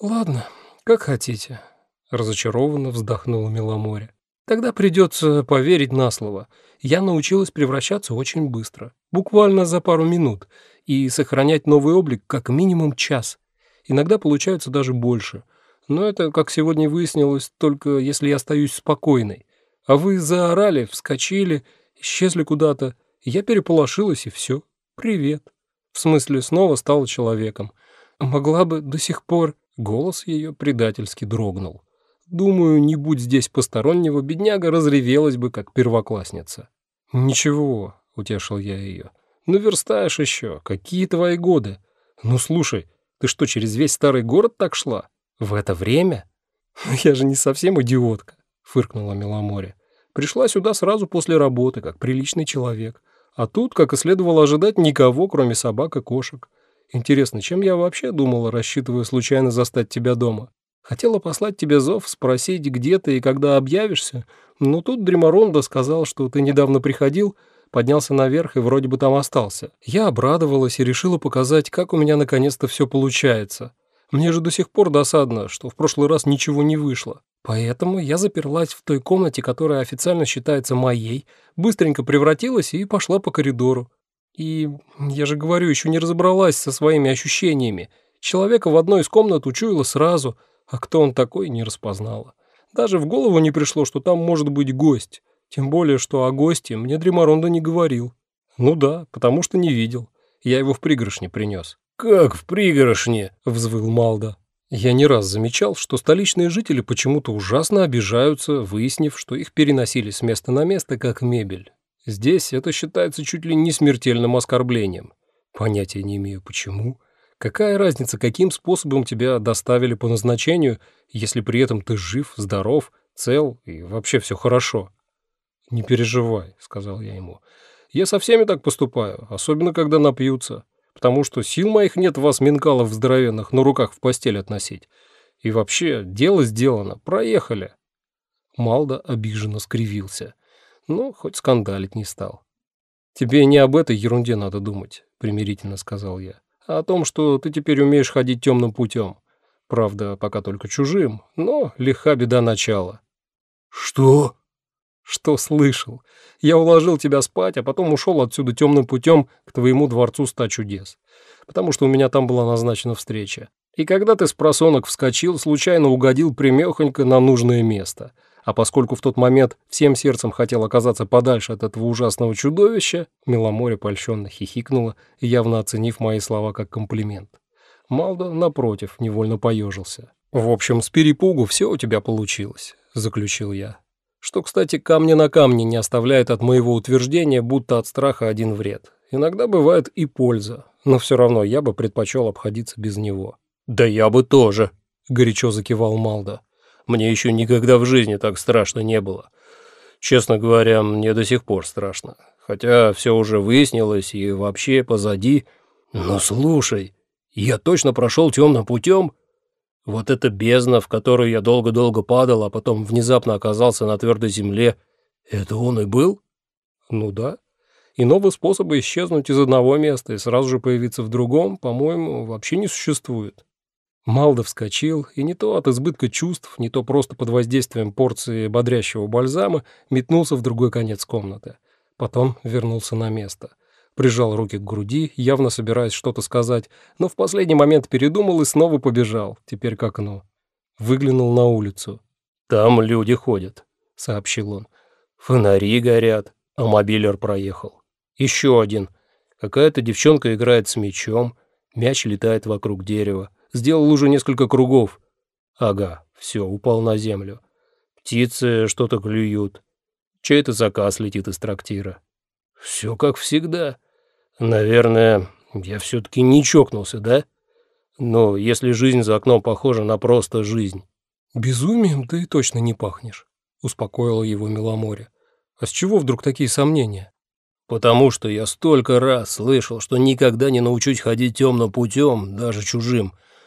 Ладно, как хотите, разочарованно вздохнула Миломоре. Тогда придется поверить на слово. Я научилась превращаться очень быстро, буквально за пару минут, и сохранять новый облик как минимум час. Иногда получается даже больше. Но это, как сегодня выяснилось, только если я остаюсь спокойной. А вы заорали, вскочили, исчезли куда-то. Я переполошилась, и все. Привет. В смысле, снова стала человеком. Могла бы до сих пор... Голос ее предательски дрогнул. Думаю, не будь здесь постороннего, бедняга разревелась бы, как первоклассница. «Ничего», — утешил я ее. «Ну, верстаешь еще. Какие твои годы? Ну, слушай, ты что, через весь старый город так шла? В это время?» «Я же не совсем идиотка», — фыркнула Меломоре. «Пришла сюда сразу после работы, как приличный человек. А тут, как и следовало ожидать, никого, кроме собак и кошек. Интересно, чем я вообще думала, рассчитывая случайно застать тебя дома? Хотела послать тебе зов, спросить, где ты и когда объявишься, но тут Дреморонда сказал, что ты недавно приходил, поднялся наверх и вроде бы там остался. Я обрадовалась и решила показать, как у меня наконец-то все получается. Мне же до сих пор досадно, что в прошлый раз ничего не вышло. Поэтому я заперлась в той комнате, которая официально считается моей, быстренько превратилась и пошла по коридору. И, я же говорю, еще не разобралась со своими ощущениями. Человека в одной из комнат учуяла сразу — а кто он такой, не распознала. Даже в голову не пришло, что там может быть гость. Тем более, что о госте мне Дреморонда не говорил. Ну да, потому что не видел. Я его в пригоршне принес. «Как в пригоршне?» — взвыл Малда. Я не раз замечал, что столичные жители почему-то ужасно обижаются, выяснив, что их переносили с места на место как мебель. Здесь это считается чуть ли не смертельным оскорблением. Понятия не имею, почему. Какая разница, каким способом тебя доставили по назначению, если при этом ты жив, здоров, цел и вообще все хорошо? «Не переживай», — сказал я ему. «Я со всеми так поступаю, особенно когда напьются, потому что сил моих нет вас, минкалов здоровенных, на руках в постель относить. И вообще, дело сделано, проехали». Малда обиженно скривился, но хоть скандалить не стал. «Тебе не об этой ерунде надо думать», — примирительно сказал я о том, что ты теперь умеешь ходить темным путем. Правда, пока только чужим, но лиха беда начала». «Что?» «Что слышал? Я уложил тебя спать, а потом ушел отсюда темным путем к твоему дворцу ста чудес, потому что у меня там была назначена встреча. И когда ты с просонок вскочил, случайно угодил примехонько на нужное место — а поскольку в тот момент всем сердцем хотел оказаться подальше от этого ужасного чудовища, Миломоре польщенно хихикнула, явно оценив мои слова как комплимент. Малдо, напротив, невольно поежился. «В общем, с перепугу все у тебя получилось», — заключил я. Что, кстати, камня на камне не оставляет от моего утверждения, будто от страха один вред. Иногда бывает и польза, но все равно я бы предпочел обходиться без него. «Да я бы тоже», — горячо закивал Малдо. Мне еще никогда в жизни так страшно не было. Честно говоря, мне до сих пор страшно. Хотя все уже выяснилось и вообще позади. Но слушай, я точно прошел темным путем. Вот эта бездна, в которую я долго-долго падал, а потом внезапно оказался на твердой земле, это он и был? Ну да. Иного способа исчезнуть из одного места и сразу же появиться в другом, по-моему, вообще не существует. Малда вскочил, и не то от избытка чувств, не то просто под воздействием порции бодрящего бальзама метнулся в другой конец комнаты. Потом вернулся на место. Прижал руки к груди, явно собираясь что-то сказать, но в последний момент передумал и снова побежал, теперь к окну. Выглянул на улицу. «Там люди ходят», — сообщил он. «Фонари горят, а мобилер проехал. Еще один. Какая-то девчонка играет с мячом, мяч летает вокруг дерева. Сделал уже несколько кругов. Ага, все, упал на землю. Птицы что-то клюют. Чей-то заказ летит из трактира. Все как всегда. Наверное, я все-таки не чокнулся, да? Но если жизнь за окном похожа на просто жизнь. Безумием ты точно не пахнешь, успокоила его Меломоре. А с чего вдруг такие сомнения? Потому что я столько раз слышал, что никогда не научусь ходить темным путем, даже чужим, —